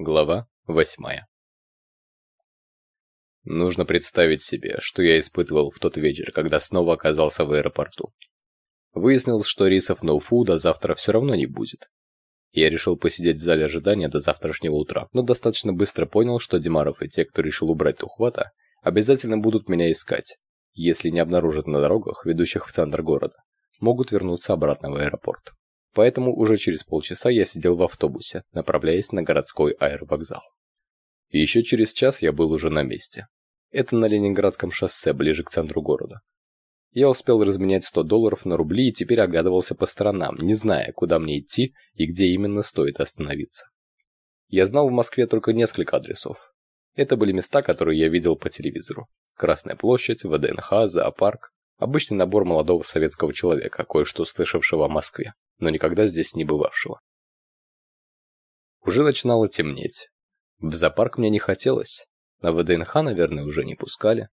Глава восьмая Нужно представить себе, что я испытывал в тот вечер, когда снова оказался в аэропорту. Выяснилось, что рейсов ноуфуда завтра все равно не будет. Я решил посидеть в зале ожидания до завтрашнего утра, но достаточно быстро понял, что Димаров и те, кто решил убрать Тухвата, обязательно будут меня искать, если не обнаружат на дорогах, ведущих в центр города. Могут вернуться обратно в аэропорт. Поэтому уже через полчаса я сидел в автобусе, направляясь на городской аэровокзал. И еще через час я был уже на месте. Это на Ленинградском шоссе, ближе к центру города. Я успел разменять 100 долларов на рубли и теперь оглядывался по сторонам, не зная, куда мне идти и где именно стоит остановиться. Я знал в Москве только несколько адресов. Это были места, которые я видел по телевизору. Красная площадь, ВДНХ, зоопарк. Обычный набор молодого советского человека, кое-что слышавшего о Москве но никогда здесь не бывавшего. Уже начинало темнеть. В зоопарк мне не хотелось. На ВДНХ, наверное, уже не пускали.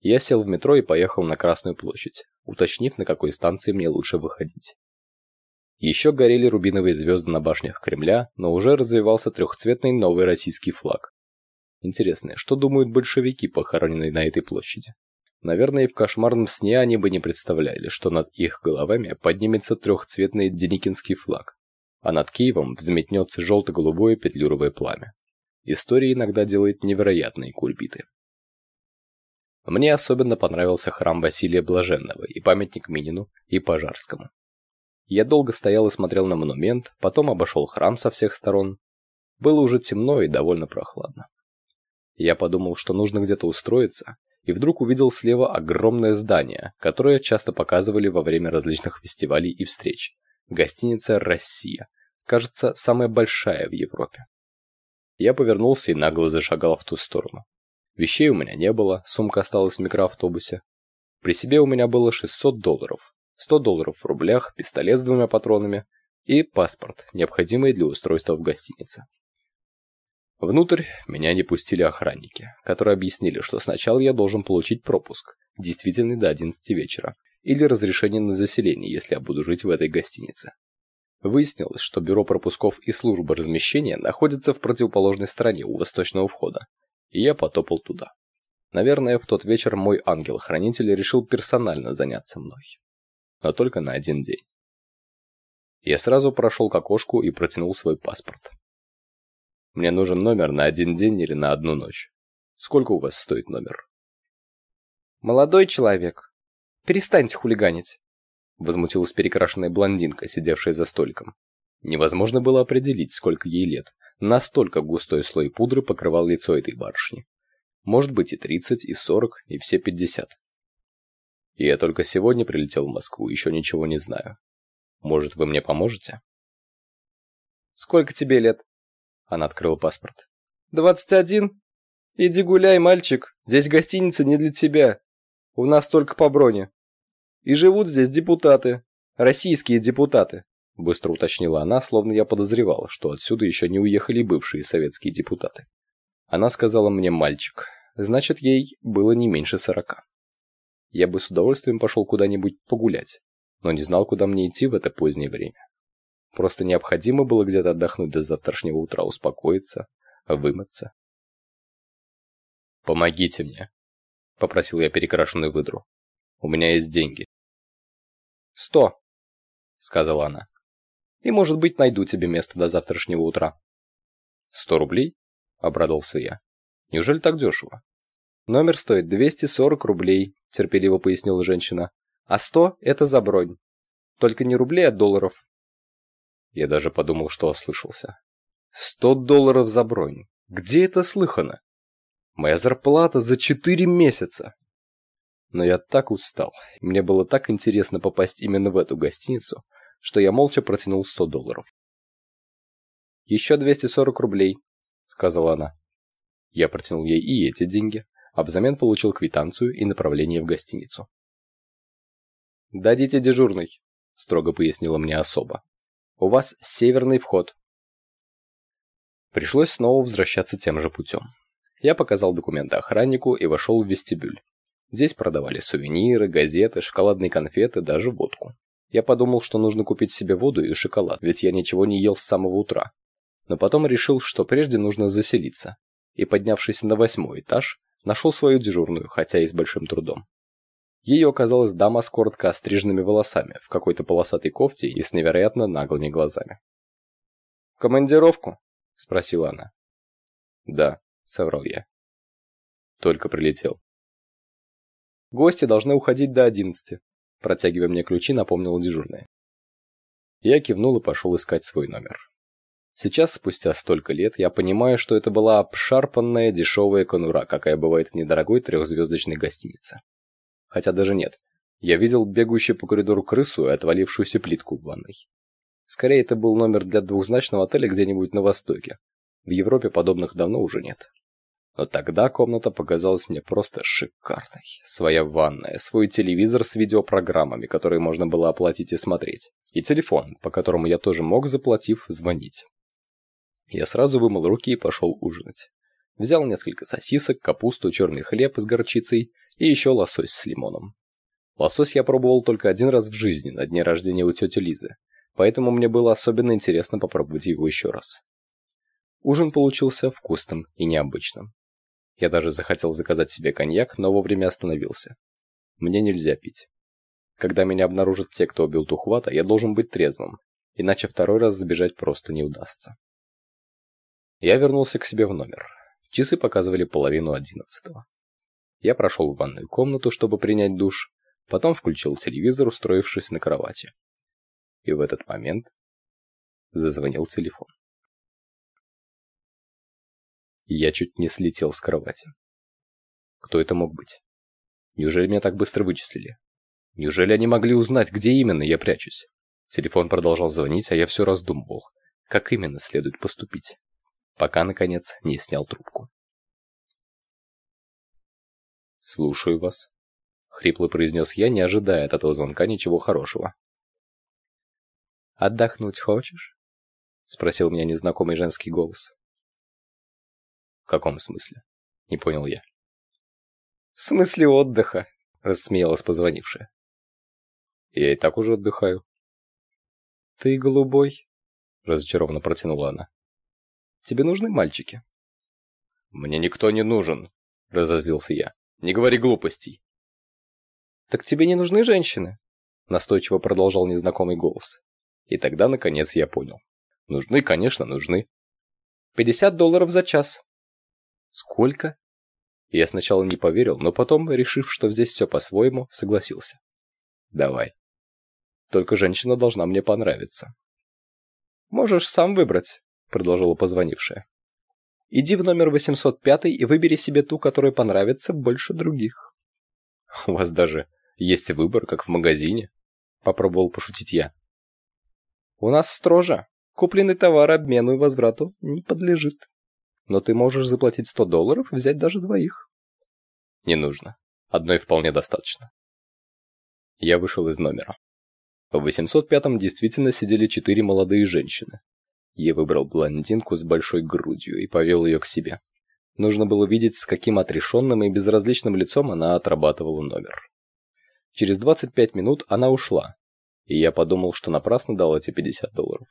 Я сел в метро и поехал на Красную площадь, уточнив, на какой станции мне лучше выходить. Еще горели рубиновые звезды на башнях Кремля, но уже развивался трехцветный новый российский флаг. Интересно, что думают большевики, похороненные на этой площади? Наверное, и в кошмарном сне они бы не представляли, что над их головами поднимется трехцветный Деникинский флаг, а над Киевом взметнется желто-голубое петлюровое пламя. История иногда делает невероятные кульбиты. Мне особенно понравился храм Василия Блаженного и памятник Минину и Пожарскому. Я долго стоял и смотрел на монумент, потом обошел храм со всех сторон. Было уже темно и довольно прохладно. Я подумал, что нужно где-то устроиться, и вдруг увидел слева огромное здание, которое часто показывали во время различных фестивалей и встреч. Гостиница «Россия». Кажется, самая большая в Европе. Я повернулся и нагло зашагал в ту сторону. Вещей у меня не было, сумка осталась в микроавтобусе. При себе у меня было 600 долларов, 100 долларов в рублях, пистолет с двумя патронами и паспорт, необходимый для устройства в гостинице. Внутрь меня не пустили охранники, которые объяснили, что сначала я должен получить пропуск, действительный до 11 вечера, или разрешение на заселение, если я буду жить в этой гостинице. Выяснилось, что бюро пропусков и служба размещения находятся в противоположной стороне у восточного входа, и я потопал туда. Наверное, в тот вечер мой ангел-хранитель решил персонально заняться мной. Но только на один день. Я сразу прошел к окошку и протянул свой паспорт. Мне нужен номер на один день или на одну ночь. Сколько у вас стоит номер? Молодой человек, перестаньте хулиганить. Возмутилась перекрашенная блондинка, сидевшая за столиком. Невозможно было определить, сколько ей лет. Настолько густой слой пудры покрывал лицо этой барышни. Может быть и 30, и 40, и все 50. И я только сегодня прилетел в Москву, еще ничего не знаю. Может, вы мне поможете? Сколько тебе лет? Она открыла паспорт. «Двадцать один? Иди гуляй, мальчик. Здесь гостиница не для тебя. У нас только по броне. И живут здесь депутаты. Российские депутаты», — быстро уточнила она, словно я подозревала, что отсюда еще не уехали бывшие советские депутаты. Она сказала мне «мальчик», значит, ей было не меньше сорока. Я бы с удовольствием пошел куда-нибудь погулять, но не знал, куда мне идти в это позднее время. Просто необходимо было где-то отдохнуть до завтрашнего утра, успокоиться, вымыться. «Помогите мне», — попросил я перекрашенную выдру. «У меня есть деньги». «Сто», — сказала она. «И, может быть, найду тебе место до завтрашнего утра». «Сто рублей?» — обрадовался я. «Неужели так дешево?» «Номер стоит 240 рублей», — терпеливо пояснила женщина. «А сто — это за бронь. Только не рублей, а долларов. Я даже подумал, что ослышался. Сто долларов за бронь. Где это слыхано? Моя зарплата за четыре месяца. Но я так устал, мне было так интересно попасть именно в эту гостиницу, что я молча протянул сто долларов. «Еще двести сорок рублей», — сказала она. Я протянул ей и эти деньги, а взамен получил квитанцию и направление в гостиницу. «Дадите дежурный», — строго пояснила мне особа. У вас северный вход. Пришлось снова возвращаться тем же путем. Я показал документы охраннику и вошел в вестибюль. Здесь продавали сувениры, газеты, шоколадные конфеты, даже водку. Я подумал, что нужно купить себе воду и шоколад, ведь я ничего не ел с самого утра. но потом решил, что прежде нужно заселиться, и, поднявшись на восьмой этаж, нашел свою дежурную, хотя и с большим трудом. Ею оказалась дама с коротко остриженными волосами, в какой-то полосатой кофте и с невероятно наглыми глазами. «Командировку?» – спросила она. «Да», – соврал я. Только прилетел. «Гости должны уходить до одиннадцати», – протягивая мне ключи, напомнила дежурная. Я кивнул и пошел искать свой номер. Сейчас, спустя столько лет, я понимаю, что это была обшарпанная дешевая конура, какая бывает в недорогой трехзвездочной гостинице. Хотя даже нет. Я видел бегущую по коридору крысу и отвалившуюся плитку в ванной. Скорее, это был номер для двухзначного отеля где-нибудь на Востоке. В Европе подобных давно уже нет. Но тогда комната показалась мне просто шикарной. Своя ванная, свой телевизор с видеопрограммами, которые можно было оплатить и смотреть. И телефон, по которому я тоже мог, заплатив, звонить. Я сразу вымыл руки и пошел ужинать. Взял несколько сосисок, капусту, черный хлеб с горчицей и еще лосось с лимоном. Лосось я пробовал только один раз в жизни, на дне рождения у тети Лизы, поэтому мне было особенно интересно попробовать его еще раз. Ужин получился вкусным и необычным. Я даже захотел заказать себе коньяк, но вовремя остановился. Мне нельзя пить. Когда меня обнаружат те, кто убил Тухвата, я должен быть трезвым, иначе второй раз сбежать просто не удастся. Я вернулся к себе в номер. Часы показывали половину одиннадцатого. Я прошел в ванную комнату, чтобы принять душ, потом включил телевизор, устроившись на кровати. И в этот момент зазвонил телефон. Я чуть не слетел с кровати. Кто это мог быть? Неужели меня так быстро вычислили? Неужели они могли узнать, где именно я прячусь? Телефон продолжал звонить, а я все раздумывал, как именно следует поступить пока, наконец, не снял трубку. «Слушаю вас», — хрипло произнес я, не ожидая от этого звонка ничего хорошего. «Отдохнуть хочешь?» — спросил меня незнакомый женский голос. «В каком смысле?» — не понял я. «В смысле отдыха», — рассмеялась позвонившая. «Я и так уже отдыхаю». «Ты голубой», — разочарованно протянула она. Тебе нужны мальчики?» «Мне никто не нужен», — разозлился я. «Не говори глупостей». «Так тебе не нужны женщины?» — настойчиво продолжал незнакомый голос. И тогда, наконец, я понял. Нужны, конечно, нужны. «Пятьдесят долларов за час». «Сколько?» Я сначала не поверил, но потом, решив, что здесь все по-своему, согласился. «Давай. Только женщина должна мне понравиться». «Можешь сам выбрать», продолжила позвонившая. Иди в номер 805 и выбери себе ту, которая понравится больше других. У вас даже есть выбор, как в магазине, попробовал пошутить я. У нас строже. Купленный товар обмену и возврату не подлежит. Но ты можешь заплатить 100 долларов и взять даже двоих. Не нужно. Одной вполне достаточно. Я вышел из номера. В 805-м действительно сидели четыре молодые женщины. Я выбрал блондинку с большой грудью и повел ее к себе. Нужно было видеть, с каким отрешенным и безразличным лицом она отрабатывала номер. Через 25 минут она ушла, и я подумал, что напрасно дал эти 50 долларов.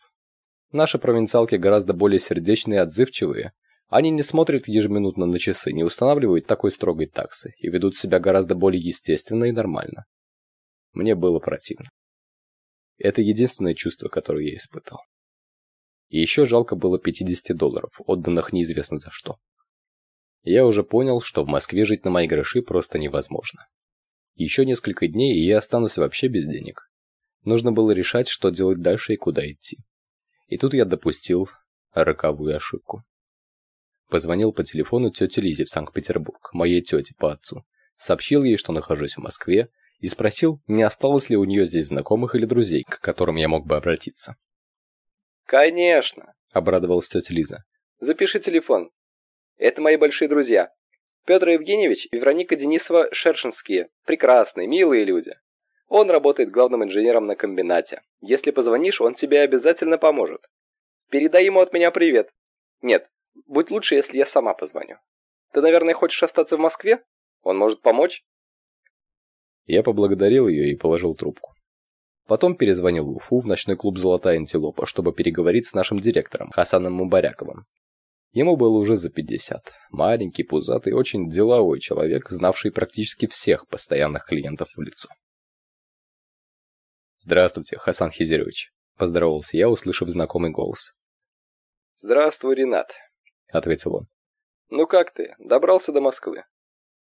Наши провинциалки гораздо более сердечные и отзывчивые. Они не смотрят ежеминутно на часы, не устанавливают такой строгой таксы и ведут себя гораздо более естественно и нормально. Мне было противно. Это единственное чувство, которое я испытал. И еще жалко было 50 долларов, отданных неизвестно за что. Я уже понял, что в Москве жить на мои гроши просто невозможно. Еще несколько дней, и я останусь вообще без денег. Нужно было решать, что делать дальше и куда идти. И тут я допустил роковую ошибку. Позвонил по телефону тете Лизе в Санкт-Петербург, моей тете по отцу. Сообщил ей, что нахожусь в Москве, и спросил, не осталось ли у нее здесь знакомых или друзей, к которым я мог бы обратиться. «Конечно», — обрадовалась тетя Лиза. «Запиши телефон. Это мои большие друзья. Петр Евгеньевич и Вероника Денисова Шершинские. Прекрасные, милые люди. Он работает главным инженером на комбинате. Если позвонишь, он тебе обязательно поможет. Передай ему от меня привет. Нет, будет лучше, если я сама позвоню. Ты, наверное, хочешь остаться в Москве? Он может помочь?» Я поблагодарил ее и положил трубку. Потом перезвонил в Уфу в ночной клуб «Золотая антилопа», чтобы переговорить с нашим директором Хасаном Мубаряковым. Ему было уже за 50. Маленький, пузатый, очень деловой человек, знавший практически всех постоянных клиентов в лицо. «Здравствуйте, Хасан Хизерович», – поздоровался я, услышав знакомый голос. «Здравствуй, Ренат», – ответил он. «Ну как ты? Добрался до Москвы?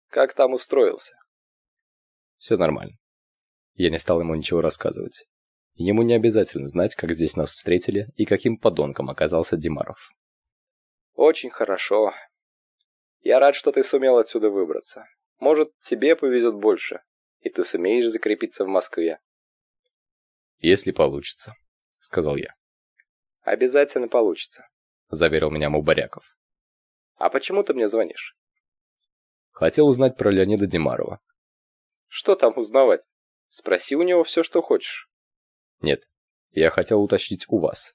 Как там устроился?» «Все нормально». Я не стал ему ничего рассказывать. Ему не обязательно знать, как здесь нас встретили и каким подонком оказался Димаров. «Очень хорошо. Я рад, что ты сумел отсюда выбраться. Может, тебе повезет больше, и ты сумеешь закрепиться в Москве. Если получится, сказал я. Обязательно получится, заверил меня Мубаряков. А почему ты мне звонишь? Хотел узнать про Леонида Димарова. Что там узнавать? Спроси у него все, что хочешь. Нет, я хотел уточнить у вас.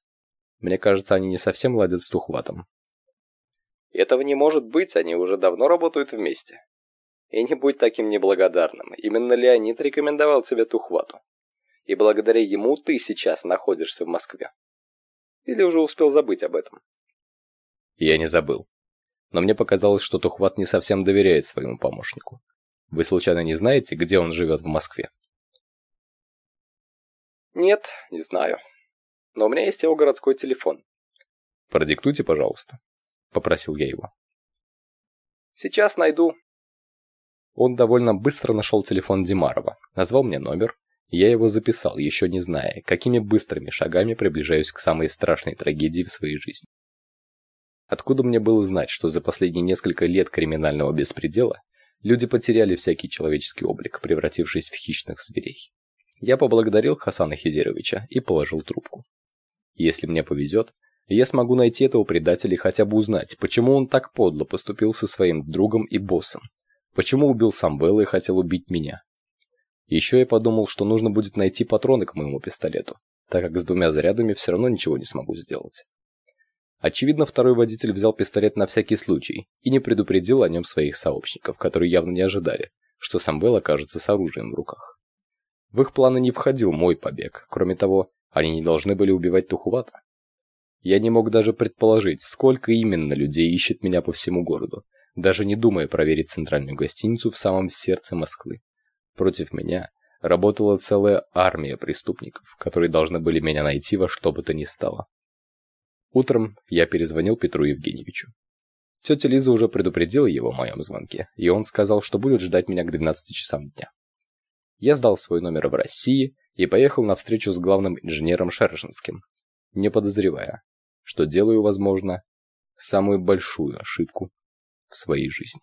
Мне кажется, они не совсем ладят с Тухватом. Этого не может быть, они уже давно работают вместе. И не будь таким неблагодарным. Именно Леонид рекомендовал тебе Тухвату и благодаря ему ты сейчас находишься в Москве. Или уже успел забыть об этом? Я не забыл. Но мне показалось, что Тухват не совсем доверяет своему помощнику. Вы случайно не знаете, где он живет в Москве? Нет, не знаю. Но у меня есть его городской телефон. Продиктуйте, пожалуйста, попросил я его. Сейчас найду. Он довольно быстро нашел телефон Димарова, назвал мне номер, я его записал, еще не зная, какими быстрыми шагами приближаюсь к самой страшной трагедии в своей жизни. Откуда мне было знать, что за последние несколько лет криминального беспредела люди потеряли всякий человеческий облик, превратившись в хищных зверей? Я поблагодарил Хасана Хизеровича и положил трубку. Если мне повезет, я смогу найти этого предателя и хотя бы узнать, почему он так подло поступил со своим другом и боссом, почему убил Самвела и хотел убить меня. Еще я подумал, что нужно будет найти патроны к моему пистолету, так как с двумя зарядами все равно ничего не смогу сделать. Очевидно, второй водитель взял пистолет на всякий случай и не предупредил о нем своих сообщников, которые явно не ожидали, что Самвел окажется с оружием в руках. В их планы не входил мой побег, кроме того, они не должны были убивать Тухувата. Я не мог даже предположить, сколько именно людей ищет меня по всему городу, даже не думая проверить центральную гостиницу в самом сердце Москвы. Против меня работала целая армия преступников, которые должны были меня найти во что бы то ни стало. Утром я перезвонил Петру Евгеньевичу. Тетя Лиза уже предупредила его о моем звонке, и он сказал, что будет ждать меня к 12 часам дня. Я сдал свой номер в России и поехал на встречу с главным инженером Шершинским, не подозревая, что делаю, возможно, самую большую ошибку в своей жизни.